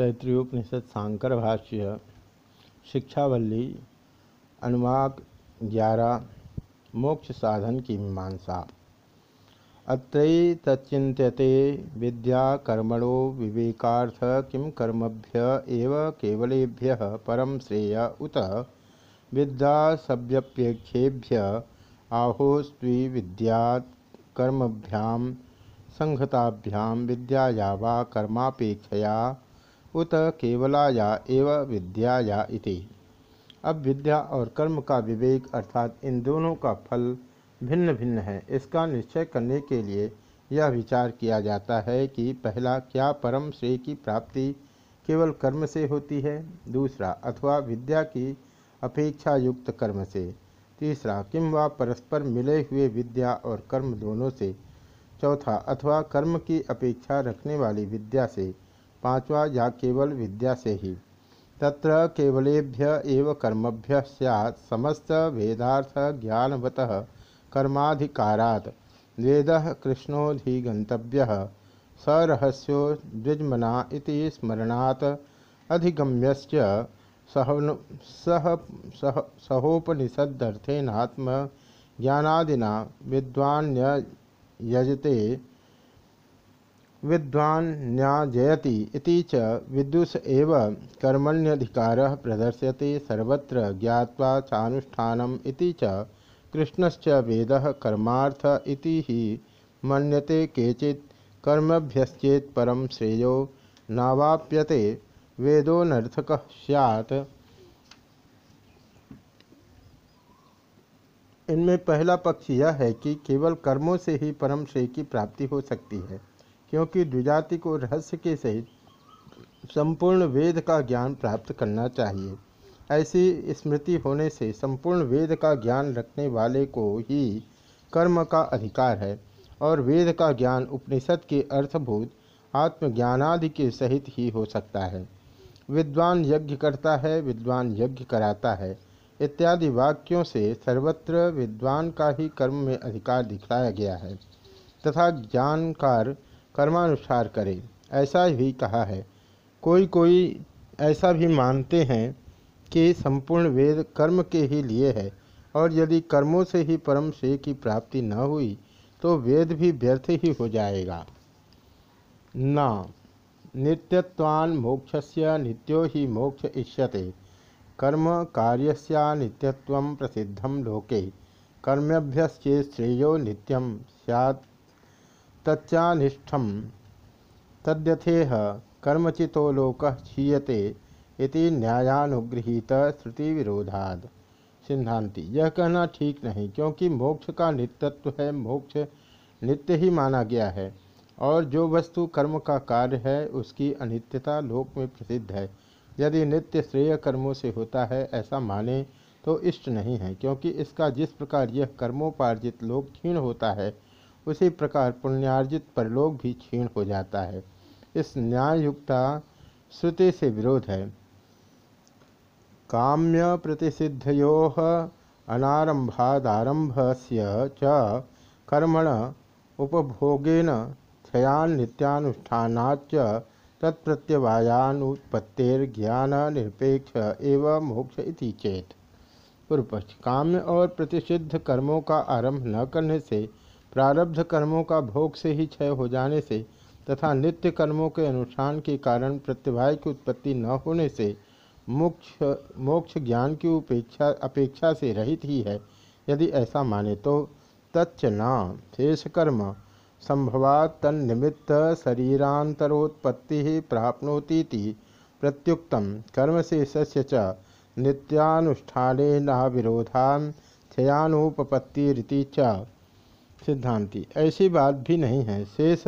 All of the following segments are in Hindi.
तैतृपनिषद शांकर भाष्य, शिक्षावल्ली, अनुवाक ग्यारह, मोक्ष साधन की मीमांसा। अत्रै विद्या कर्मणो विवेकार्थ किं कर्मभ्य एव केवलेभ्य परम श्रेय उत। विद्या सव्यपेक्षेभ्य आहोस्वी विद्या कर्मभ्याम संहताभ्याम विद्याया वा कर्मापेक्षया उत केवलाया एव विद्याया इति। अब विद्या और कर्म का विवेक अर्थात इन दोनों का फल भिन्न भिन्न है। इसका निश्चय करने के लिए यह विचार किया जाता है कि पहला, क्या परम श्रेय की प्राप्ति केवल कर्म से होती है? दूसरा, अथवा विद्या की अपेक्षा युक्त कर्म से? तीसरा, किम व परस्पर मिले हुए विद्या और कर्म दोनों से? चौथा, अथवा कर्म की अपेक्षा रखने वाली विद्या से? पांचवा या केवल विद्या से ही। तत्र केवलेभ्य एव कर्मभ्य सैत् समस्त वेदार्थ ज्ञानवत कर्माधिकारात्। वेद कृष्णोधिगंतव्य सरहस्यो द्विजमना स्मरणात्। अधिगम्यश्च सह सह सह सहोपनिषदर्थेनात्म ज्ञानादिना विद्वान्यजते विद्वान्याजयति इति च विदुष एव कर्मण्यधिकारः प्रदर्श्यते सर्वत्र ज्ञात्वा चानुष्ठानम् इति च कृष्णश्च वेदः कर्मार्थ इति हि मन्यते केचित् कर्मभ्यश्चेत् परं श्रेयो नावाप्यते वेदोनर्थकः स्यात्। इनमें पहला पक्ष यह है कि केवल कर्मों से ही परम श्रेय की प्राप्ति हो सकती है। क्योंकि द्विजाति को रहस्य के सहित संपूर्ण वेद का ज्ञान प्राप्त करना चाहिए। ऐसी स्मृति होने से संपूर्ण वेद का ज्ञान रखने वाले को ही कर्म का अधिकार है और वेद का ज्ञान उपनिषद के अर्थभूत, आत्मज्ञानादि के सहित ही हो सकता है। विद्वान यज्ञ करता है, विद्वान यज्ञ कराता है, इत्यादि वाक्यों से सर्वत्र विद्वान का ही कर्म में अधिकार दिखाया गया है। तथा ज्ञानकार कर्मानुसार करे। ऐसा भी कहा है। कोई कोई ऐसा भी मानते हैं कि संपूर्ण वेद कर्म के ही लिए है, और यदि कर्मों से ही परम श्रेय की प्राप्ति न हुई तो वेद भी व्यर्थ ही हो जाएगा। न। नित्यत्वान मोक्षस्य नित्यो ही मोक्ष इष्यते। कर्म कार्यस्या नित्यत्व प्रसिद्धम लोके। कर्मभ्यश्चे श्रेयो नित्यम सैत् तच्चानिष्ठम। तद्यथेह कर्मचितो लोक क्षीयते इति न्यायानुगृहीत श्रुति विरोधाद सिद्धांति, यह कहना ठीक नहीं, क्योंकि मोक्ष का नित्यत्व है, मोक्ष नित्य ही माना गया है, और जो वस्तु कर्म का कार्य है, उसकी अनित्यता लोक में प्रसिद्ध है। यदि नित्य श्रेय कर्मों से होता है, ऐसा माने तो इष्ट नहीं है, क्योंकि इसका जिस प्रकार यह कर्मोपार्जित लोक क्षीण होता है उसी प्रकार पुण्यार्जित परलोक भी क्षीण हो जाता है। इस न्यायुक्ता श्रुति से विरोध है। काम्य प्रतिषिद्धयो अनारंभादारंभ से च कर्मण उपभोगेन क्षयान नित्यानुष्ठानाच तत्प्रत्यवायानुत्पत्तिर्ज्ञान निरपेक्ष एवं मोक्ष इति चेत। पूर्व काम्य और प्रतिषिद्ध कर्मों का आरंभ न करने से प्रारब्ध कर्मों का भोग से ही क्षय हो जाने से तथा नित्य कर्मों के अनुष्ठान के कारण प्रत्यवाय की उत्पत्ति न होने से मोक्ष मोक्ष ज्ञान की उपेक्षा, अपेक्षा से रहित ही है, यदि ऐसा माने तो। तच्च न शेष कर्म, संभवात तन्निमित्त शरीरांतरोत्पत्ति प्राप्नोती प्रत्युक्तम। कर्म से सस्य च नित्यानुष्ठान विरोधान क्षयानुपपत्ति च। सिद्धांति। ऐसी बात भी नहीं है। शेष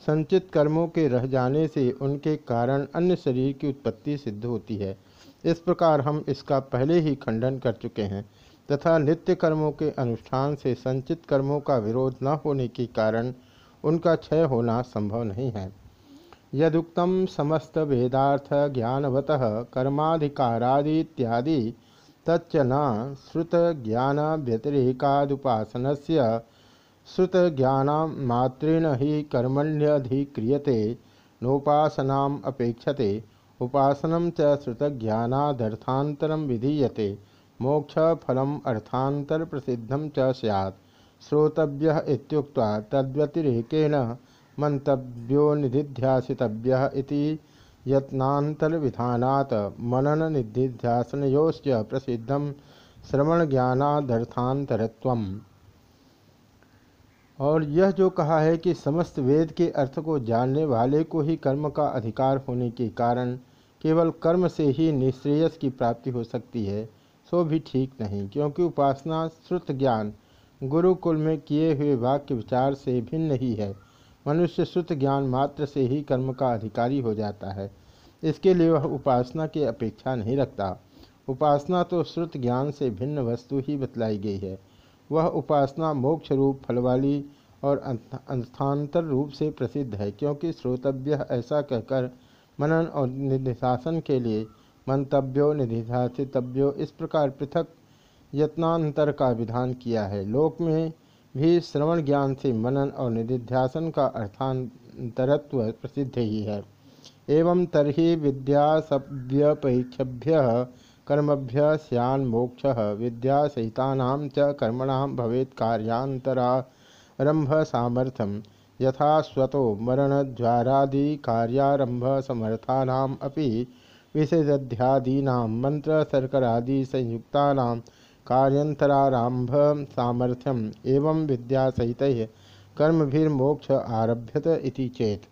संचित कर्मों के रह जाने से उनके कारण अन्य शरीर की उत्पत्ति सिद्ध होती है। इस प्रकार हम इसका पहले ही खंडन कर चुके हैं। तथा नित्य कर्मों के अनुष्ठान से संचित कर्मों का विरोध न होने के कारण उनका क्षय होना संभव नहीं है। यदुक्तम समस्त वेदार्थ ज्ञानवत कर्माधिकारादि इत्यादि तच्च न श्रुत ज्ञान व्यतिरेकादुपासन से श्रुत ज्ञान मात्रेण ही कर्मण्यधिक्रियते नोपासना अपेक्षते उपासनम च श्रुतज्ञानादर्थान्तरं विधीयते मोक्ष फलम अर्थांतर प्रसिद्धम च सैत् श्रोतव्य इत्युक्त्वा तद्व्यतिरेकेण मंतव्यो निधिध्यासितव्य इति यत्नान्तरविधानात् मनन निधिध्यासनयोश्च प्रसिद्धम श्रवण ज्ञानादर्थांतरत्वम और यह जो कहा है कि समस्त वेद के अर्थ को जानने वाले को ही कर्म का अधिकार होने के कारण केवल कर्म से ही निश्रेयस की प्राप्ति हो सकती है, सो भी ठीक नहीं। क्योंकि उपासना श्रुत ज्ञान गुरुकुल में किए हुए वाक्य विचार से भिन्न ही है। मनुष्य श्रुत ज्ञान मात्र से ही कर्म का अधिकारी हो जाता है। इसके लिए वह उपासना की अपेक्षा नहीं रखता। उपासना तो श्रुत ज्ञान से भिन्न वस्तु ही बतलाई गई है। वह उपासना मोक्ष रूप फल वाली और अंस्थान्तर रूप से प्रसिद्ध है, क्योंकि श्रोतव्य ऐसा कहकर मनन और निधिशासन के लिए मंतव्यो, निधिशासितव्यो इस प्रकार पृथक यत्नांतर का विधान किया है। लोक में भी श्रवण ज्ञान से मनन और निधिध्यासन का अर्थांतरत्व प्रसिद्ध ही है। एवं तरही कर्मभ्य सैन मोक्ष विद्यासहिता च कर्मण भवेत् कार्यांतरारंभ सामर्थ्यम यथा स्वतो कार्यारंभ अपि विशेषध्यादीना मंत्र शर्करादि संयुक्ता कार्यांतरारंभ सामर्थ्यम एवं विद्या सहित कर्मभिर्मोक्ष आरभ्यत इति चेत।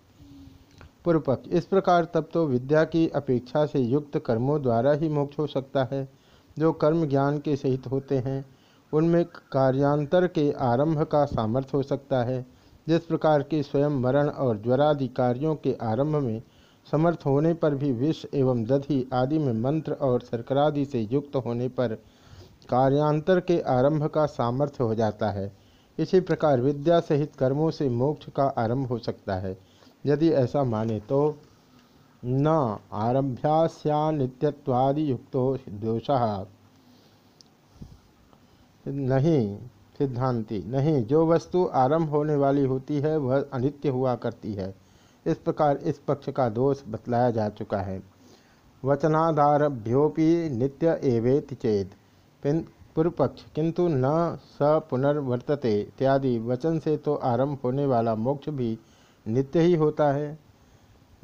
पूर्व पक्ष इस प्रकार तब तो विद्या की अपेक्षा से युक्त कर्मों द्वारा ही मोक्ष हो सकता है, जो कर्म ज्ञान के सहित होते हैं। उनमें कार्यांतर के आरंभ का सामर्थ्य हो सकता है, जिस प्रकार के स्वयं मरण और ज्वरादि कार्यों के आरंभ में समर्थ होने पर भी विष एवं दधि आदि में मंत्र और शर्करादि से युक्त होने पर कार्यांतर के आरंभ का सामर्थ्य हो जाता है। इसी प्रकार विद्या सहित कर्मों से मोक्ष का आरंभ हो सकता है। यदि ऐसा माने तो न आरभ्यास्या नित्यत्वादि युक्तो दोष। नहीं, सिद्धांति, नहीं, जो वस्तु आरंभ होने वाली होती है, वह अनित्य हुआ करती है। इस प्रकार इस पक्ष का दोष बतलाया जा चुका है। वचनादारभ्योपि नित्य एवेत चेत। पूर्व पक्ष किंतु न स पुनर्वर्तते इत्यादि। वचन से तो आरंभ होने वाला मोक्ष भी नित्य ही होता है।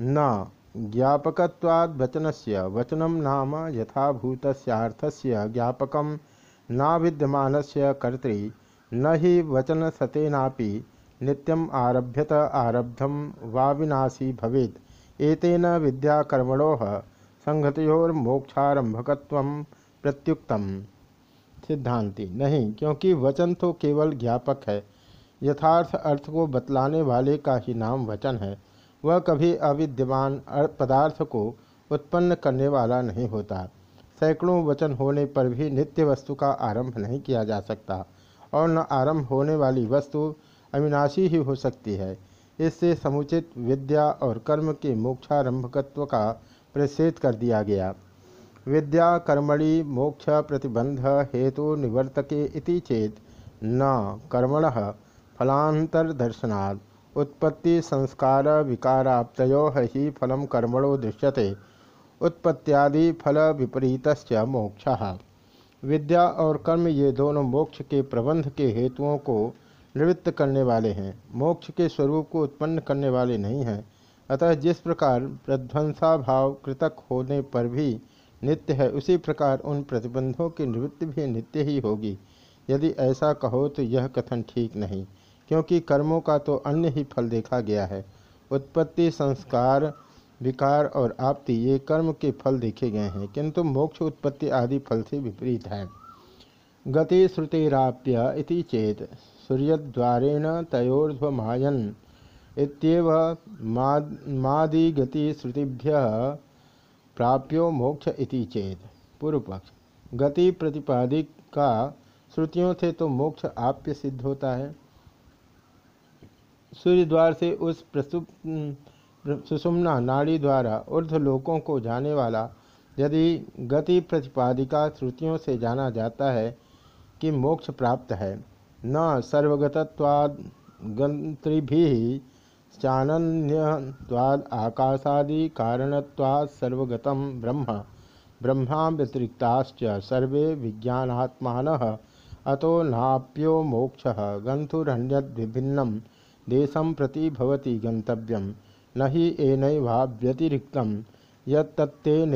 न ज्ञापकवाद वचन से वचनम नाम यथाभूत ज्ञापक न विद्यमान से कर्तृ न ही वचन सतेनापि नित्यम आरभ्यत आरब्धम वा विनाशी भवेत। एतेन विद्याकर्मणो संहतोर्मोक्षारंभकत्व प्रत्युक्तम। सिद्धांति नहीं, क्योंकि वचन तो केवल ज्ञापक है। यथार्थ अर्थ को बतलाने वाले का ही नाम वचन है। वह कभी अविद्यमान पदार्थ को उत्पन्न करने वाला नहीं होता। सैकड़ों वचन होने पर भी नित्य वस्तु का आरंभ नहीं किया जा सकता, और न आरंभ होने वाली वस्तु अविनाशी ही हो सकती है। इससे समुचित विद्या और कर्म के मोक्षारंभकत्व का प्रसेद कर दिया गया। विद्या, कर्मणि, मोक्ष, प्रतिबंध, हेतु, निवर्तके इति चेत न कर्मण फलांतरदर्शनात् उत्पत्ति संस्कार विकाराप्तयो ही फल कर्मणो दृश्यते। उत्पत्त्यादि फल विपरीत मोक्ष। विद्या और कर्म ये दोनों मोक्ष के प्रबंध के हेतुओं को निवृत्त करने वाले हैं। मोक्ष के स्वरूप को उत्पन्न करने वाले नहीं हैं। अतः जिस प्रकार प्रध्वंसा भाव कृतक होने पर भी नित्य है, उसी प्रकार उन प्रतिबंधों की निवृत्ति भी नित्य ही होगी। यदि ऐसा कहो तो यह कथन ठीक नहीं। क्योंकि कर्मों का तो अन्य ही फल देखा गया है। उत्पत्ति, संस्कार, विकार और आपति, ये कर्म के फल देखे गए हैं, किंतु मोक्ष, उत्पत्ति आदि फल से विपरीत है। गति श्रुतिराप्य इति चेत, सूर्यद्वारेण तयोर्ध्वमायन इत्येव मादि गति श्रुतिभ्य प्राप्यो मोक्ष इति चेत। पूर्व पक्ष गति प्रतिपादिक का श्रुतियों से तो मोक्ष आप्य सिद्ध होता है। सूर्य द्वार से उस प्रसुप सुषुम्ना नाड़ी द्वारा ऊर्ध लोकों को जाने वाला यदि गति प्रतिपादिका श्रुतियों से जाना जाता है कि मोक्ष प्राप्त है, न सर्वगतवाद गंत्रि चानन्यवाद आकाशादि कारणत्वात् सर्वगतं ब्रह्म ब्रह्मा व्यतिरिक्ताश्च सर्वे विज्ञानात्मानः अतो नाप्यो मोक्ष गंथुरण्यभिन्नम देशम प्रति भवति गंतव्यम न ही एनैवाव्यतिरिक्त। यत्तेन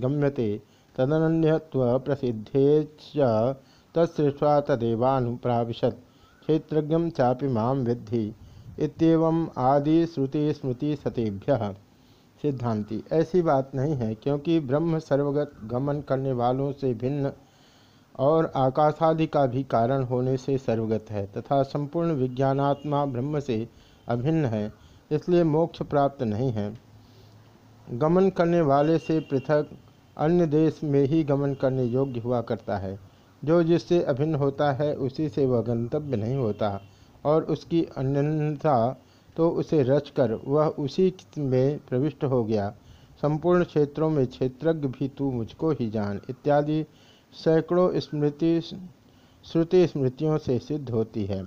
गम्यते। तदन्यत्वप्रसिद्धे तत्सृष्ट्वा तदेवानुप्राविशत्। क्षेत्रज्ञ चापि माँ विद्धि। इतम आदि श्रुति स्मृति सतेभ्य सिद्धांति ऐसी बात नहीं है, क्योंकि ब्रह्म सर्वगत गमन करने वालों से भिन्न और आकाशादि का भी कारण होने से सर्वगत है, तथा संपूर्ण विज्ञानात्मा ब्रह्म से अभिन्न है, इसलिए मोक्ष प्राप्त नहीं है। गमन करने वाले से पृथक अन्य देश में ही गमन करने योग्य हुआ करता है। जो जिससे अभिन्न होता है, उसी से वह गंतव्य नहीं होता, और उसकी अन्यता तो उसे रचकर वह उसी में प्रविष्ट हो गया। संपूर्ण क्षेत्रों में क्षेत्रज्ञ भी तू मुझको ही जान, इत्यादि सैकड़ों स्मृति, श्रुति स्मृतियों से सिद्ध होती है।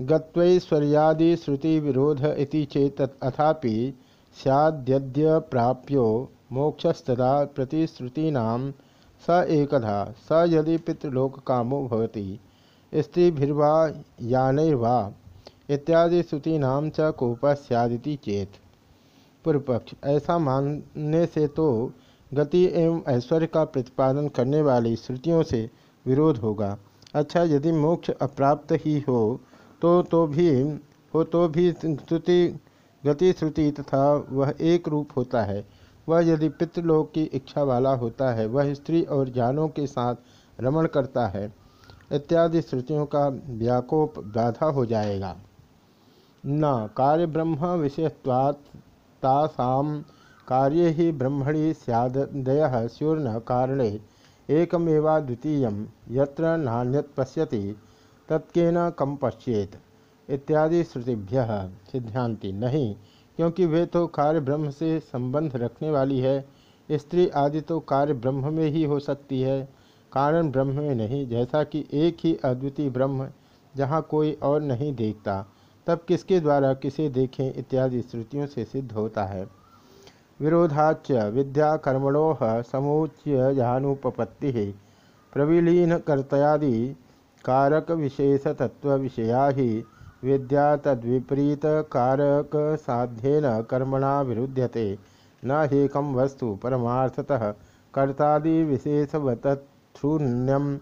गत्वैश्वर्यादि श्रुति विरोध इति चेत अथापि सद्य प्राप्यो मोक्षस्तदा प्रतिश्रुतीना स एकधा, स यदि पितृलोक कामो भवति, स्त्रीभिर्वा, यानैर्वा इत्यादि श्रुतीनां च कोप सदिति चेत। पूर्वपक्ष, ऐसा मानने से तो गति एवं ऐश्वर्य का प्रतिपादन करने वाली श्रुतियों से विरोध होगा। अच्छा यदि मोक्ष अप्राप्त ही हो तो तो भी, हो तो भी श्रुति गति श्रुति तथा वह एक रूप होता है। वह यदि पितृलोक की इच्छा वाला होता है, वह स्त्री और जानों के साथ रमण करता है, इत्यादि श्रुतियों का व्याकोप बाधा हो जाएगा। न कार्य ब्रह्म विषयत्वात् तासाम कार्य ही ब्रह्मणि सैदय स्यूर्ण कारणे, एकमेवा द्वितीय यत्र नान्यत पश्यति, तत्केन कम पश्येत इत्यादि श्रुतिभ्य सिद्धांति नहीं, क्योंकि वे तो कार्य ब्रह्म से संबंध रखने वाली है, स्त्री आदि तो कार्य ब्रह्म में ही हो सकती है। कारण ब्रह्म में नहीं, जैसा कि एक ही अद्वितीय ब्रह्म जहाँ कोई और नहीं देखता, तब किसके द्वारा किसे देखें इत्यादि श्रुतियों से सिद्ध होता है। विरोधाच विद्याकर्मणो समुच्यनुपपत्ति प्रविलीनकर्तयादि कारक विशेष तत्व विषया ही विद्या तद्विपरीत कारक साध्येन कर्मणा विरुध्यते न हेकम वस्तु परमार्थतः कर्तादि विशेषवतून्यम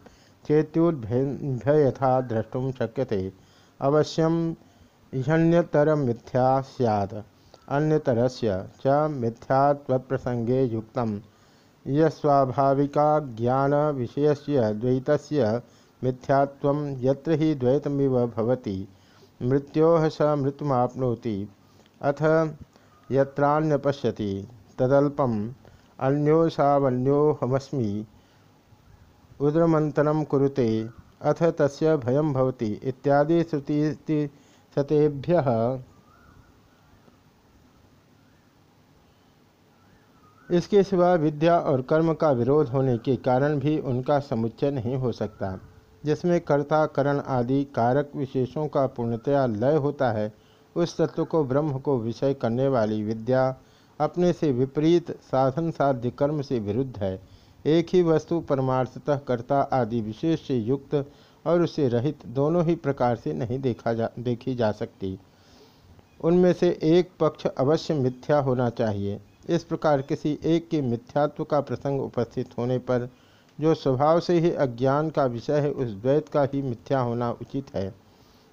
चेत्युद्भयथा द्रष्टुम शक्यते। अवश्यम ह्यन्यतर मिथ्या सैद अन्यतरस्य च मिथ्यात्वप्रसंगे युक्त यस्वाभाविका ज्ञान विषयस्य द्वैतस्य मिथ्यात्वं यत्र हि द्वैतमिव भवति। मृत्योः स मृत्युमाप्नोति। अथ यत्रान्यपश्यति। तदल्पम् अन्योषावन्योहमस्मि उद्रमंतनं कुरुते। अथ तस्य भयं भवति। इत्यादि श्रुति सतेभ्यः इसके सिवा विद्या और कर्म का विरोध होने के कारण भी उनका समुच्चय नहीं हो सकता। जिसमें कर्ता, करण आदि कारक विशेषों का पूर्णतया लय होता है, उस तत्व को ब्रह्म को विषय करने वाली विद्या अपने से विपरीत साधन साध्य कर्म से विरुद्ध है। एक ही वस्तु परमार्थतः कर्ता आदि विशेष से युक्त और उसे रहित दोनों ही प्रकार से नहीं देखा जा, देखी जा सकती। उनमें से एक पक्ष अवश्य मिथ्या होना चाहिए। इस प्रकार किसी एक के मिथ्यात्व का प्रसंग उपस्थित होने पर जो स्वभाव से ही अज्ञान का विषय है, उस द्वैत का ही मिथ्या होना उचित है।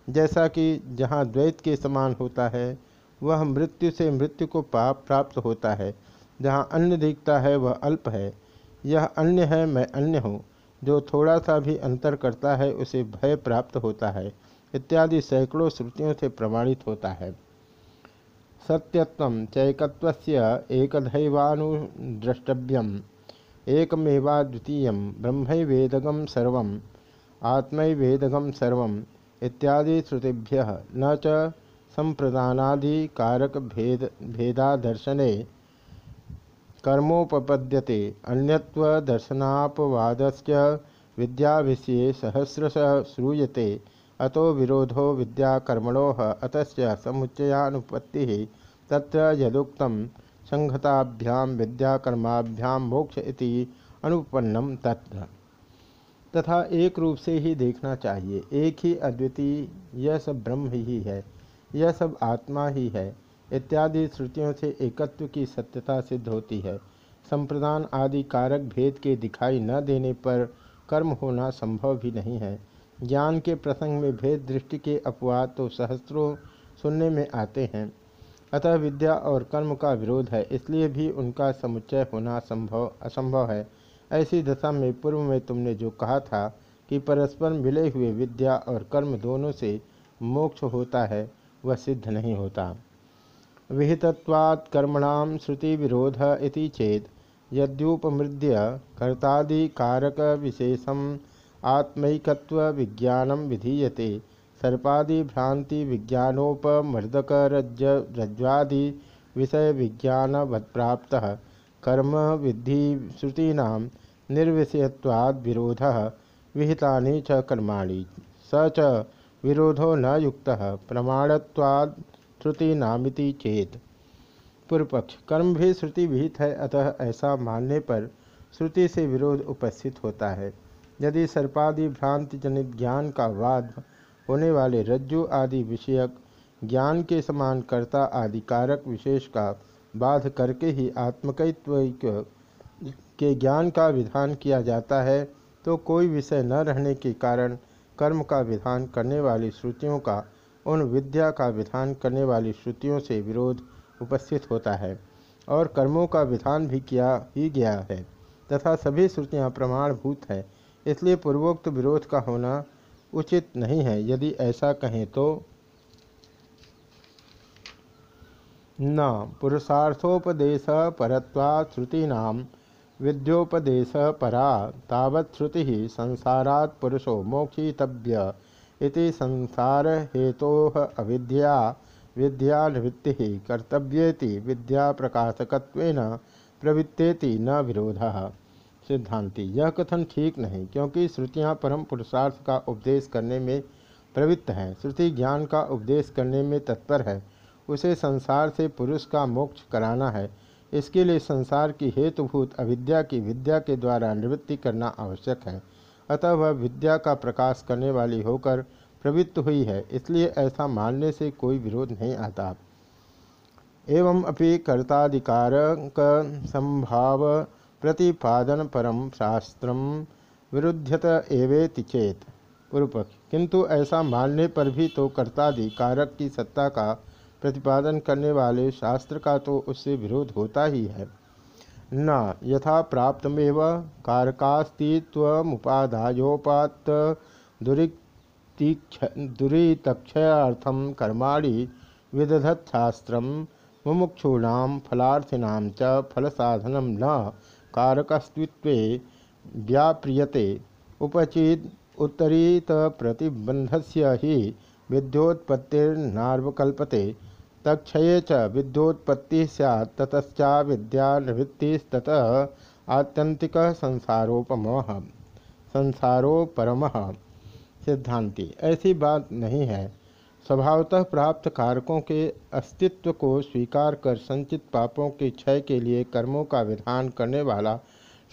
जैसा कि जहाँ द्वैत के समान होता है, वह मृत्यु से मृत्यु को पाप प्राप्त होता है। जहाँ अन्य दिखता है, वह अल्प है। यह अन्य है, मैं अन्य हूँ। जो थोड़ा सा भी अंतर करता है, उसे भय प्राप्त होता है। इत्यादि सैकड़ों श्रुतियों से प्रमाणित होता है। सत्यत्व चैकत्वस्य एकदैवानुद्रष्टव्यम एकमेवाद्वितीय ब्रह्मवेदगम सर्व आत्मवेदगम सर्व इत्यादि श्रुतिभ्य, न च संप्रदानादिकारक भेद भेदादर्शने कर्मोपपद्यते, अन्यत्वदर्शनापवादस्य विद्याविषये सहस्रश श्रूयते। अतो विरोधो विद्याकर्मणो अतस्य समुच्चयानुपत्ति तत्र यदुक्तम संहताभ्यां विद्याकर्माभ्याम मोक्ष इति अनुपन्नम तत्र। तथा एक रूप से ही देखना चाहिए। एक ही अद्वितीय, यह सब ब्रह्म ही है, यह सब आत्मा ही है, इत्यादि श्रुतियों से एकत्व की सत्यता सिद्ध होती है। संप्रदान आदि कारक भेद के दिखाई न देने पर कर्म होना संभव भी नहीं है। ज्ञान के प्रसंग में भेद दृष्टि के अपवाद तो सहस्त्रों सुनने में आते हैं। अतः विद्या और कर्म का विरोध है, इसलिए भी उनका समुच्चय होना संभव, असंभव है। ऐसी दशा में पूर्व में तुमने जो कहा था कि परस्पर मिले हुए विद्या और कर्म दोनों से मोक्ष होता है, वह सिद्ध नहीं होता। विहितत्वात् कर्मणाम श्रुति विरोध इति चेत, यद्युपमृद्य कर्तादिकारक विशेषम आत्मकत्व विज्ञान विधीयते। सर्पादि भ्रांति विज्ञानोपमर्दक रज्ज रज्ज्वादि विषय विज्ञान प्राप्त कर्म विधि श्रुतीना निर्विषयवाद विरोध विहिता च कर्मा स च विरोधो न युक्त। प्रमाणवाद श्रुतीनामिति चेत। पूर्व पक्ष कर्म भी श्रुति विहित है, अतः ऐसा मानने पर श्रुति से विरोध उपस्थित होता है। यदि सर्पादि भ्रांति जनित ज्ञान का वाद होने वाले रज्जु आदि विषयक ज्ञान के समान कर्ता आदि कारक विशेष का बाध करके ही आत्मकैत्व के ज्ञान का विधान किया जाता है तो कोई विषय न रहने के कारण कर्म का विधान करने वाली श्रुतियों का, उन विद्या का विधान करने वाली श्रुतियों से विरोध उपस्थित होता है और कर्मों का विधान भी किया ही गया है, तथा सभी श्रुतियाँ प्रमाणभूत है। इसलिए पूर्वोक्त विरोध का होना उचित नहीं है। यदि ऐसा कहें तो न, पुरुषार्थोपदेश परत्वा श्रुतीना विद्योपदेश परा, तावत् श्रुति संसारात् पुरुषो मोक्षितव्य इति संसार हेतो अविद्या विद्यावृत्ति कर्तव्येति विद्या प्रकाशकत्वेन प्रवृत्तेति न विरोध। सिद्धांति, यह कथन ठीक नहीं, क्योंकि श्रुतियाँ परम पुरुषार्थ का उपदेश करने में प्रवृत्त हैं। श्रुति ज्ञान का उपदेश करने में तत्पर है। उसे संसार से पुरुष का मोक्ष कराना है। इसके लिए संसार की हेतुभूत अविद्या की विद्या के द्वारा निवृत्ति करना आवश्यक है। अतः वह विद्या का प्रकाश करने वाली होकर प्रवृत्त हुई है। इसलिए ऐसा मानने से कोई विरोध नहीं आता। एवं अपि कर्ताधिकार संभाव प्रतिपादन परम शास्त्र विरुद्धत एवेति चेत। पूर्वपक्ष किंतु ऐसा मानने पर भी तो कर्तादि कारक की सत्ता का प्रतिपादन करने वाले शास्त्र का तो उससे विरोध होता ही है। न, यथा प्राप्तमेव कारकास्तित्वमुपादायोपात दुरीतक्षयार्थम कर्माणि विदधत्शास्त्र मुमुक्षूण फलार्थिनां च फलसाधनं न। कारकस्त्व व्याप्रियते। उपचित उत्तरीत प्रतिबंध से ही विद्योत्पत्तिर्नार्वकल्पते। तक्षये च विद्योत्पत्ति सैत् ततश्चा विद्यानिवृत्तिस्ततः आत्यंतिक संसारोपम संसारोपरम। सिद्धांति। ऐसी बात नहीं है। स्वभावतः प्राप्त कारकों के अस्तित्व को स्वीकार कर संचित पापों के क्षय के लिए कर्मों का विधान करने वाला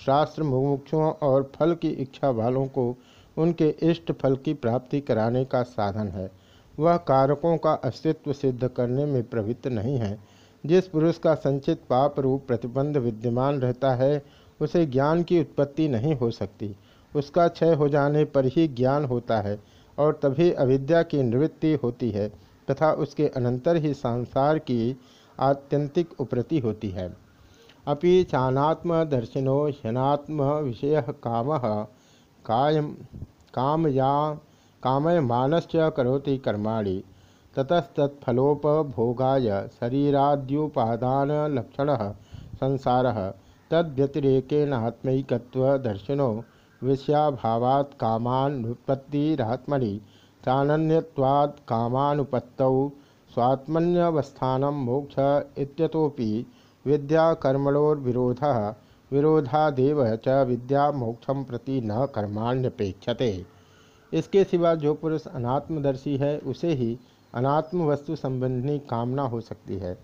शास्त्र मुमुक्षुओं और फल की इच्छा वालों को उनके इष्ट फल की प्राप्ति कराने का साधन है। वह कारकों का अस्तित्व सिद्ध करने में प्रवृत्त नहीं है। जिस पुरुष का संचित पाप रूप प्रतिबंध विद्यमान रहता है, उसे ज्ञान की उत्पत्ति नहीं हो सकती। उसका क्षय हो जाने पर ही ज्ञान होता है। और तभी अविद्या की निवृत्ति होती है तथा उसके अनंतर ही संसार की आत्यंतिक उपरति होती है। अभी चानात्म दर्शिनो ह्यनात्म विषय काम कायम काम या कामय मानश्च करोति कर्माणि। ततस्तत्फलोपभोगाय शरीराद्युपादान लक्षण संसार तद्व्यतिरेकेनात्मकत्वदर्शिनो विषयाभावात् कामानुपत्तिरात्मनि चानन्यवाद कामानुपत्तौ, स्वात्मन्यवस्थान मोक्ष इत्यतोपि विद्याकर्मणोर्विरोधः, विरोधादेव च विद्या मोक्षम प्रति न कर्माण्यपेक्षते। इसके सिवा जो पुरुष अनात्मदर्शी है, उसे ही अनात्म वस्तु संबंधी कामना हो सकती है।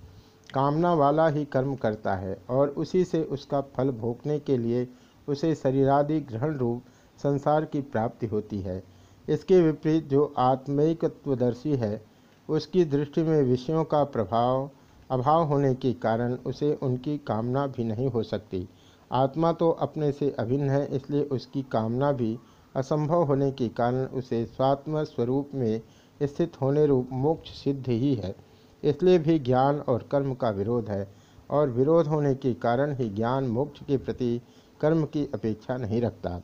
कामना वाला ही कर्म करता है और उसी से उसका फल भोगने के लिए उसे शरीरादि ग्रहण रूप संसार की प्राप्ति होती है। इसके विपरीत जो आत्मिकत्वदर्शी है, उसकी दृष्टि में विषयों का प्रभाव, अभाव होने के कारण उसे उनकी कामना भी नहीं हो सकती। आत्मा तो अपने से अभिन्न है, इसलिए उसकी कामना भी असंभव होने के कारण उसे स्वात्म स्वरूप में स्थित होने रूप मोक्ष सिद्ध ही है। इसलिए भी ज्ञान और कर्म का विरोध है, और विरोध होने के कारण ही ज्ञान मोक्ष के प्रति कर्म की अपेक्षा नहीं रखता।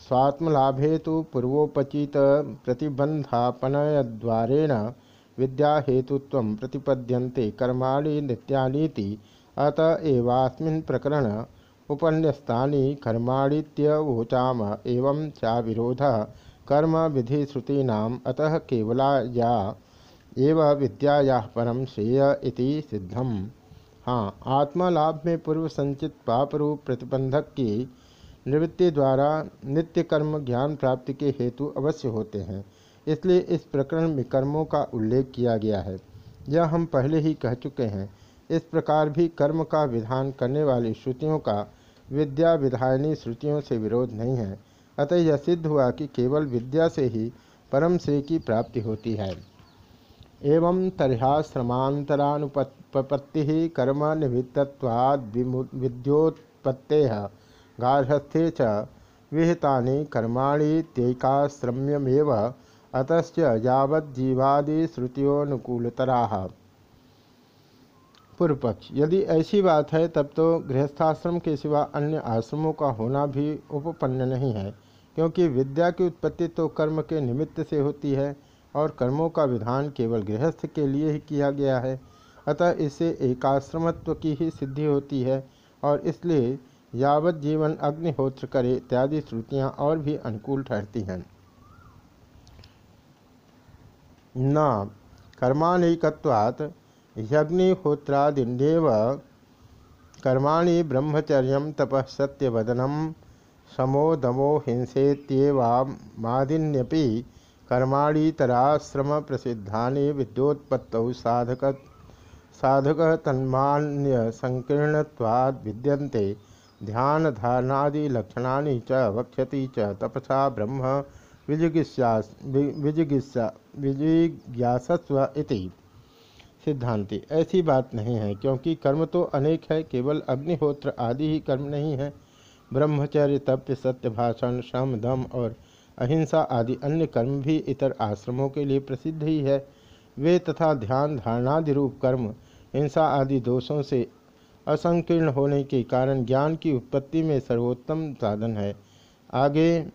स्वात्मलाभे तो पूर्वोपचित प्रतिबंधापनयद्वारेण विद्या हेतुत्व प्रतिपद्यन्ते कर्माणि नित्यानीति, अत एवास्मिन् प्रकरण उपन्यस्तानि कर्माणीत्यवोचाम एवं चा विरोध कर्म विधिश्रुतीनाम, अतः केवला या एव परम श्रेय इति सिद्धम। हाँ आत्मा लाभ में पूर्व संचित पाप रूप प्रतिबंधक की निवृत्ति द्वारा नित्य कर्म ज्ञान प्राप्ति के हेतु अवश्य होते हैं। इसलिए इस प्रकरण में कर्मों का उल्लेख किया गया है। यह हम पहले ही कह चुके हैं। इस प्रकार भी कर्म का विधान करने वाली श्रुतियों का विद्या विधायनी श्रुतियों से विरोध नहीं है। अतः यह सिद्ध हुआ कि केवल विद्या से ही परम श्रेय की प्राप्ति होती है। एवं तर्हाश्रमांतरानुपत्ति कर्म निमित्तवाद विद्योत्पत्ते गार्हस्थ्ये च विहितानि कर्माणीत्यैकाश्रम्यमेव अतच यावज्जीवादिश्रुतियोनुकूलतरा पूर्व पक्ष यदि ऐसी बात है, तब तो गृहस्थाश्रम के सिवा अन्य आश्रमों का होना भी उपपन्न नहीं है, क्योंकि विद्या की उत्पत्ति तो कर्म के निमित्त से होती है, और कर्मों का विधान केवल गृहस्थ के लिए ही किया गया है। अतः इससे एकाश्रमत्व की ही सिद्धि होती है और इसलिए यावत जीवन अग्निहोत्र करे इत्यादि श्रुतियाँ और भी अनुकूल ठहरती हैं। न कर्माणिकवात् यज्ञिहोत्रादिन्येव कर्माणि ब्रह्मचर्य तपः सत्यवदनम समो दमो हिंसेत्येवादिन्यपि कर्माणीतराश्रम प्रसिद्धा विद्योत्पत्तौ साधक साधक तन्मान्य संकीर्णवाद विद्यन्ते। ध्यान धारणादिलक्षणानि च वक्षति च तपसा ब्रह्म विजिगिस्सा विजिज्ञासस्व इति सिद्धांति। ऐसी बात नहीं है, क्योंकि कर्म तो अनेक है, केवल अग्निहोत्र आदि ही कर्म नहीं है। ब्रह्मचर्य, तप्य, सत्य, भाषण श्रम दम और अहिंसा आदि अन्य कर्म भी इतर आश्रमों के लिए प्रसिद्ध ही है। वे तथा ध्यान धारणादि रूप कर्म हिंसा आदि दोषों से असंकीर्ण होने के कारण ज्ञान की उत्पत्ति में सर्वोत्तम साधन है। आगे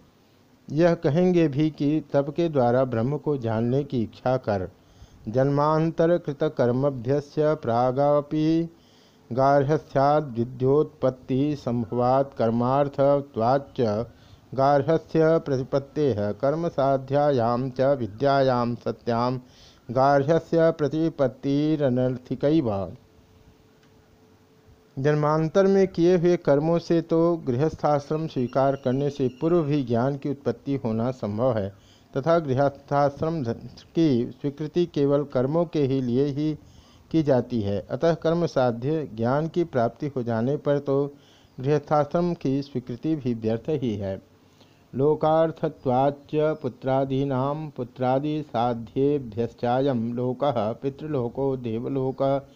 यह कहेंगे भी कि तप के द्वारा ब्रह्म को जानने की इच्छा कर जन्मांतर कृत कर्मभ्य प्रागापि गार्हस्थ्याद विद्योत्पत्ति संभवात कर्मार्थवाच्च गार्हस्थ्य प्रतिपत्ते कर्म साध्यायाम च विद्यायाम सत्याम गार्हस्थ्य प्रतिपत्तिरनर्थिक जन्मांतर में किए हुए कर्मों से तो गृहस्थाश्रम स्वीकार करने से पूर्व भी ज्ञान की उत्पत्ति होना संभव है, तथा गृहस्थाश्रम की स्वीकृति केवल कर्मों के ही लिए ही की जाती है। अतः कर्म साध्य ज्ञान की प्राप्ति हो जाने पर तो गृहस्थाश्रम की स्वीकृति भी व्यर्थ ही है। लोकार्थवाच्च पुत्रादीना पुत्रादि साध्येभ्यश्चायम लोक, पितृलोको, देवलोक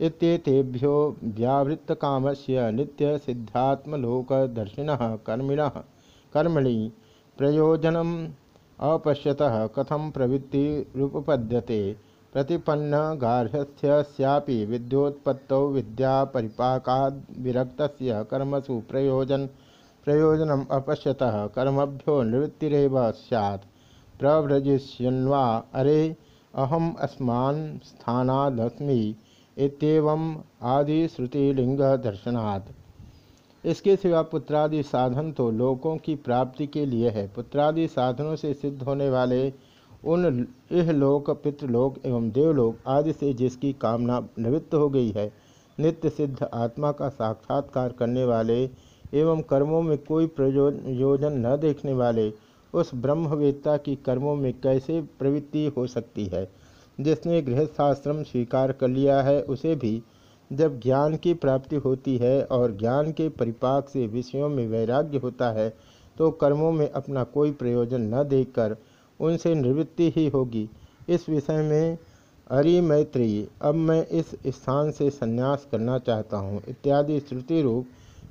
इत्येतेभ्यो व्यावृत्तकामस्य नित्यसिद्धात्मलोकदर्शिनः, कर्मिणः, कर्मणि, प्रयोजनम् अपश्यतः कथं प्रवृत्तिरुपपद्यते? प्रतिपन्न गार्हस्थ्यस्यापि विद्योत्पत्तौ विद्यापरिपाकाद् विरक्तस्य कर्मसु प्रयोजन प्रयोजनम् अपश्यतः, कर्मभ्यो निवृत्तिरेव स्यात् प्रव्रजिष्यन्वा, अरे, अहम अस्मान् स्थानादस्मि इतम आदि दर्शनात् इसके सिवा पुत्रादि साधन तो लोकों की प्राप्ति के लिए है। पुत्रादि साधनों से सिद्ध होने वाले उन इह लोक, पितृलोक एवं देवलोक आदि से जिसकी कामना निवृत्त हो गई है, नित्य सिद्ध आत्मा का साक्षात्कार करने वाले एवं कर्मों में कोई प्रयोजन न देखने वाले उस ब्रह्मवेत्ता की कर्मों में कैसे प्रवृत्ति हो सकती है? जिसने गृहस्थाश्रम स्वीकार कर लिया है, उसे भी जब ज्ञान की प्राप्ति होती है और ज्ञान के परिपाक से विषयों में वैराग्य होता है तो कर्मों में अपना कोई प्रयोजन न देखकर उनसे निवृत्ति ही होगी। इस विषय में अरि मैत्री अब मैं इस स्थान से संन्यास करना चाहता हूँ, इत्यादि श्रुति रूप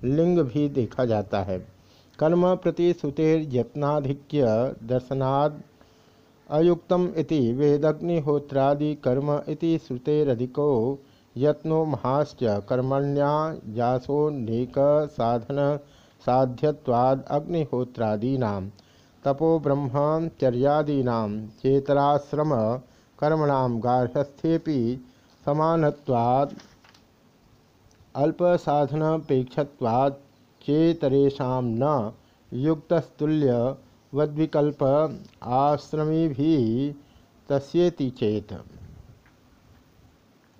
लिंग भी देखा जाता है। कर्म प्रति यत्नाधिक्य दर्शनाद अयुक्तम इति वेदग्निहोत्रादि कर्म इति श्रुतेरधिको यत्नो महाश्च कर्मण्यासोन्नेक साधन साध्यवाद अग्निहोत्रादीना तपो ब्रह्मचर्यादीना चेतराश्रम कर्मण गार्हस्थ्येपि समानत्वाद अल्पसाधनपेक्षत्वाद चेतरेशा न युक्तस्तुल्य वद्विकल्प आश्रमी भी तस्येति चेत।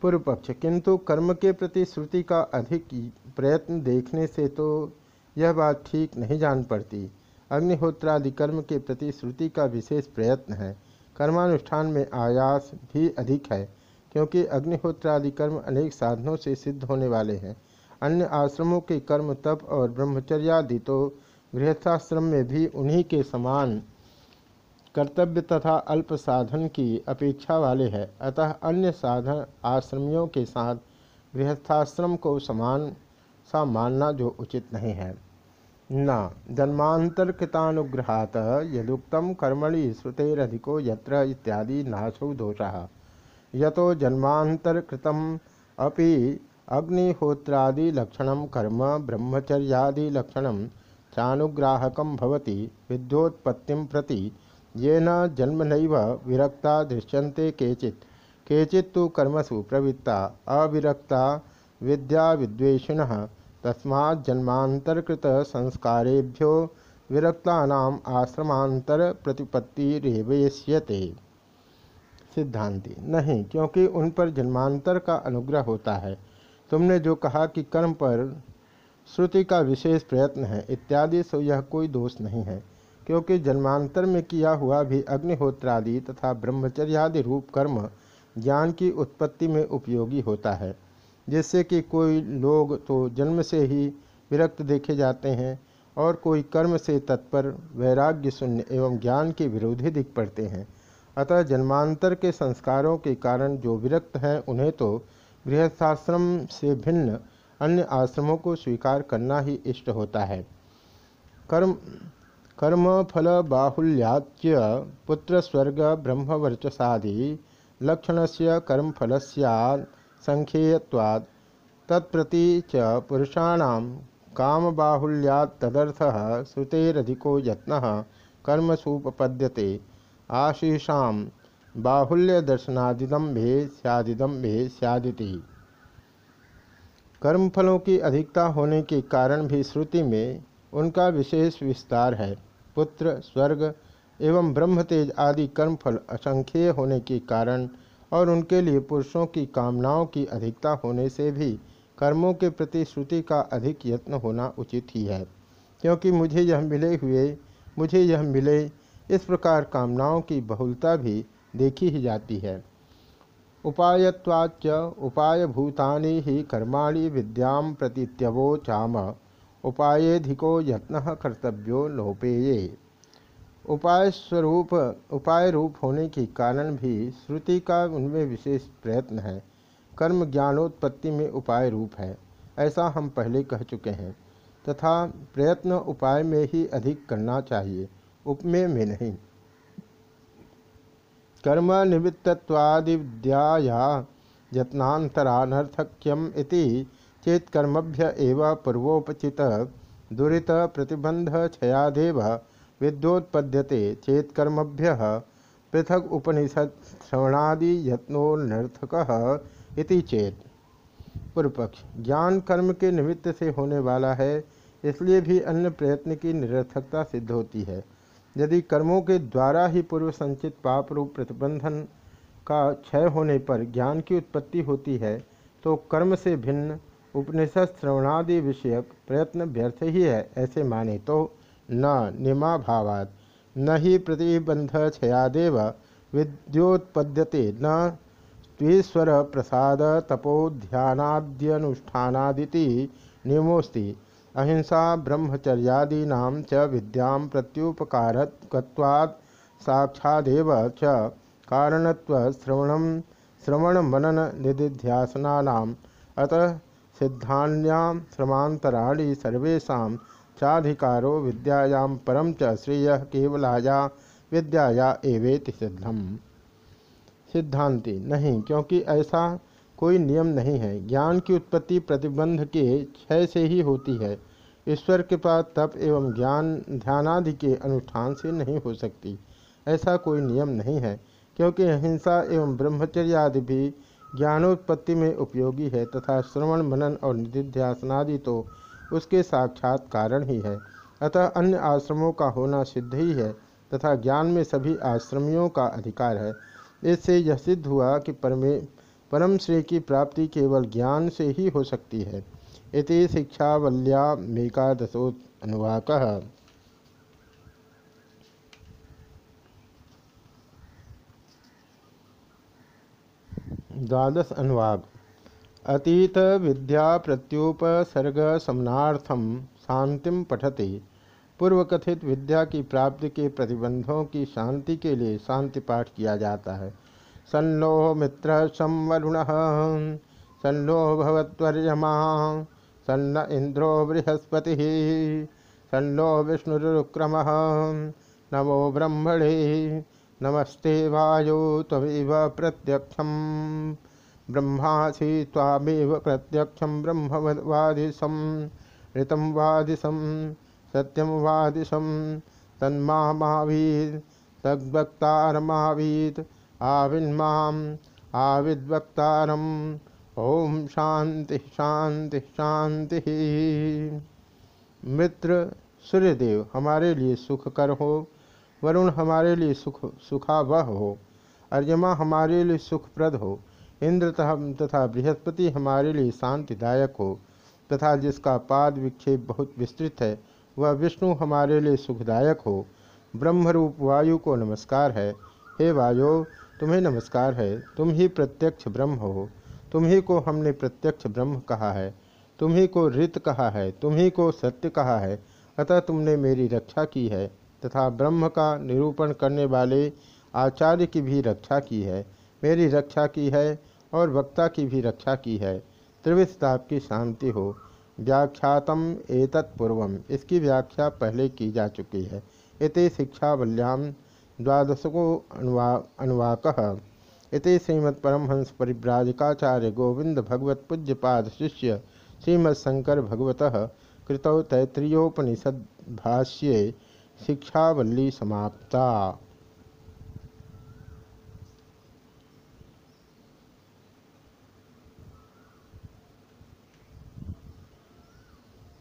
पूर्व पक्ष किंतु कर्म के प्रति श्रुति का अधिक प्रयत्न देखने से तो यह बात ठीक नहीं जान पड़ती। अग्निहोत्रादि कर्म के प्रति श्रुति का विशेष प्रयत्न है। कर्मानुष्ठान में आयास भी अधिक है। क्योंकि अग्निहोत्रादि कर्म अनेक साधनों से सिद्ध होने वाले हैं। अन्य आश्रमों के कर्म तप और ब्रह्मचर्यादि तो गृहस्थाश्रम में भी उन्हीं के समान कर्तव्य तथा अल्प साधन की अपेक्षा वाले हैं। अतः अन्य साधन आश्रमियों के साथ गृहस्थाश्रम को समान सा मानना जो उचित नहीं है। न। जन्मांतरकृतानुग्रहात यदुक्त कर्मणि श्रुतेरधिको यत्र इत्यादि नाशौ दोषा। यतो जन्मांतरकृतम अपि अग्निहोत्रादिलक्षण कर्म, ब्रह्मचर्यादिलक्षण चानुग्राहक भवति, विद्योत्पत्ति प्रति येन जन्मनैव विरक्ता दृश्यन्ते केचित्। केचित् तो कर्मसु प्रवृत्ता अविरक्ता विद्या विद्वेषिणः तस्मात् जन्मांतरकृत संस्कारेभ्यो विरक्ता आश्रमांतर प्रतिपत्तिरेवश्यते सिद्धांति। नहीं, क्योंकि उन पर जन्मांतर का अनुग्रह होता है। तुमने जो कहा कि कर्म पर श्रुति का विशेष प्रयत्न है, इत्यादि, सो यह कोई दोष नहीं है। क्योंकि जन्मांतर में किया हुआ भी अग्निहोत्रादि तथा ब्रह्मचर्यादि रूप कर्म ज्ञान की उत्पत्ति में उपयोगी होता है। जिससे कि कोई लोग तो जन्म से ही विरक्त देखे जाते हैं और कोई कर्म से तत्पर वैराग्य शून्य एवं ज्ञान के विरोधी दिख पड़ते हैं। अतः जन्मांतर के संस्कारों के कारण जो विरक्त हैं, उन्हें तो गृहस्थाश्रम से भिन्न अन्य आश्रमों को स्वीकार करना ही इष्ट होता है। कर्म कर्म फल बाहुल्याच्य पुत्र स्वर्ग ब्रह्मवर्चसादि लक्षण से कर्मफल संख्येयवाद तत्प्रति च काम बाहुल्यात् तदर्थ श्रुतेरधिको यत्न कर्मसूपपद्यते। आशीषा बाहुल्य दर्शनादिदम्भे सदिदम्भे सदिति कर्मफलों की अधिकता होने के कारण भी श्रुति में उनका विशेष विस्तार है। पुत्र, स्वर्ग एवं ब्रह्मतेज आदि कर्मफल असंख्येय होने के कारण और उनके लिए पुरुषों की कामनाओं की अधिकता होने से भी कर्मों के प्रति श्रुति का अधिक यत्न होना उचित ही है। क्योंकि मुझे यह मिले हुए, मुझे यह मिले इस प्रकार कामनाओं की बहुलता भी देखी ही जाती है। उपायत्वाच उपाय भूतानि ही कर्माणि विद्या प्रतीत्यवोचाम उपायधिको यत्न कर्तव्यो लोपेये। उपाय स्वरूप उपाय रूप होने के कारण भी श्रुति का उनमें विशेष प्रयत्न है। कर्म ज्ञानोत्पत्ति में उपाय रूप है, ऐसा हम पहले कह चुके हैं। तथा प्रयत्न उपाय में ही अधिक करना चाहिए। उपमेय में नहीं। कर्म निमित्तवादि विद्याया यत्नातरानर्थक्यम चेत कर्मभ्य एव पूर्वोपचित दुरीत प्रतिबंध क्षयादेव विद्योत्पद्यते चेतकर्मभ्य पृथक उपनिषद श्रवणादि यत्नोनर्थक इति चेत। पूर्वपक्ष, ज्ञान कर्म के निमित्त से होने वाला है, इसलिए भी अन्य प्रयत्न की निरर्थकता सिद्ध होती है। यदि कर्मों के द्वारा ही पूर्व संचित पाप रूप प्रतिबंधन का क्षय होने पर ज्ञान की उत्पत्ति होती है तो कर्म से भिन्न उपनिषद श्रवणादि विषयक प्रयत्न व्यर्थ ही है, ऐसे माने तो न निमा भावात न ही प्रतिबंध क्षयादेव विद्योत्पद्यते, न त्वीश्वर प्रसाद तपोध्यानाद्यनुष्ठानादिति नियमोस्ति अहिंसा, ब्रह्मचर्यादीना च विद्या प्रत्युपकारत्वात् साक्षादेव च कारणत्व श्रवण श्रवण मनन निधिध्यासना अतः सिद्धान्यां श्रमांतराणि सर्वेशा चाधिकारो विद्यायां परम च श्रेय केवलाया, विद्याया एवेति सिद्धम। सिद्धांति नहीं, क्योंकि ऐसा कोई नियम नहीं है। ज्ञान की उत्पत्ति प्रतिबंध के क्षय से ही होती है। ईश्वर के पास तप एवं ज्ञान ध्यानादि के अनुष्ठान से नहीं हो सकती। ऐसा कोई नियम नहीं है, क्योंकि अहिंसा एवं ब्रह्मचर्य आदि भी ज्ञानोत्पत्ति में उपयोगी है तथा श्रवण, मनन और निधिध्यासनादि तो उसके साक्षात कारण ही है। अतः अन्य आश्रमों का होना सिद्ध ही है तथा ज्ञान में सभी आश्रमियों का अधिकार है। इससे यह सिद्ध हुआ कि परमे परम श्री की प्राप्ति केवल ज्ञान से ही हो सकती है। इति शिक्षावल्या मेकादशो अनुवाक। द्वादश अनुवाक। अतीत विद्या प्रत्युपसर्ग समनार्थम शांतिम पठते। पूर्व कथित विद्या की प्राप्ति के प्रतिबंधों की शांति के लिए शांति पाठ किया जाता है। सन्नो मित्र संवरुण सन्नो भवत्वर्यमा। सन्न इंद्रो बृहस्पति। सन्नो विष्णुरुक्रम। नमो ब्रह्मणे। नमस्ते वायु तमेव प्रत्यक्षम। ब्रह्मासी तामेव प्रत्यक्षम। ब्रह्मवादिशम ऋतम वादिशम सत्यम वादिशम तन्मावीद तद्वक्तारमावीद आविन्माम आविद्वक्तारम। ओम शांति शांति शांति मित्र, सूर्यदेव, हमारे लिए सुख कर हो। वरुण, हमारे लिए सुख, सुखावह हो। अर्यमा हमारे लिए सुखप्रद हो। इंद्र तथा बृहस्पति हमारे लिए शांतिदायक हो। तथा जिसका पाद विक्षेप बहुत विस्तृत है, वह विष्णु हमारे लिए सुखदायक हो। ब्रह्मरूप वायु को नमस्कार है। हे वायु तुम्हें नमस्कार है, तुम ही प्रत्यक्ष ब्रह्म हो, तुम ही को हमने प्रत्यक्ष ब्रह्म कहा है, तुम ही को ऋत कहा है, तुम ही को सत्य कहा है, अतः तुमने मेरी रक्षा की है, तथा ब्रह्म का निरूपण करने वाले आचार्य की भी रक्षा की है, मेरी रक्षा की है और वक्ता की भी रक्षा की है त्रिविस्ताप की शांति हो, व्याख्यातम एतत्पूर्व इसकी व्याख्या पहले की जा चुकी है, इति शिक्षावल्याम द्वादशको अनुवा, अनुवाक। इति श्रीमत्परमहंस परिव्राजकाचार्य गोविंद भगवत पूज्यपाद शिष्य श्रीमत्शंकर भगवत कृतौ तैत्रीयोपनिषद भाष्ये शिक्षावल्ली समाप्ता।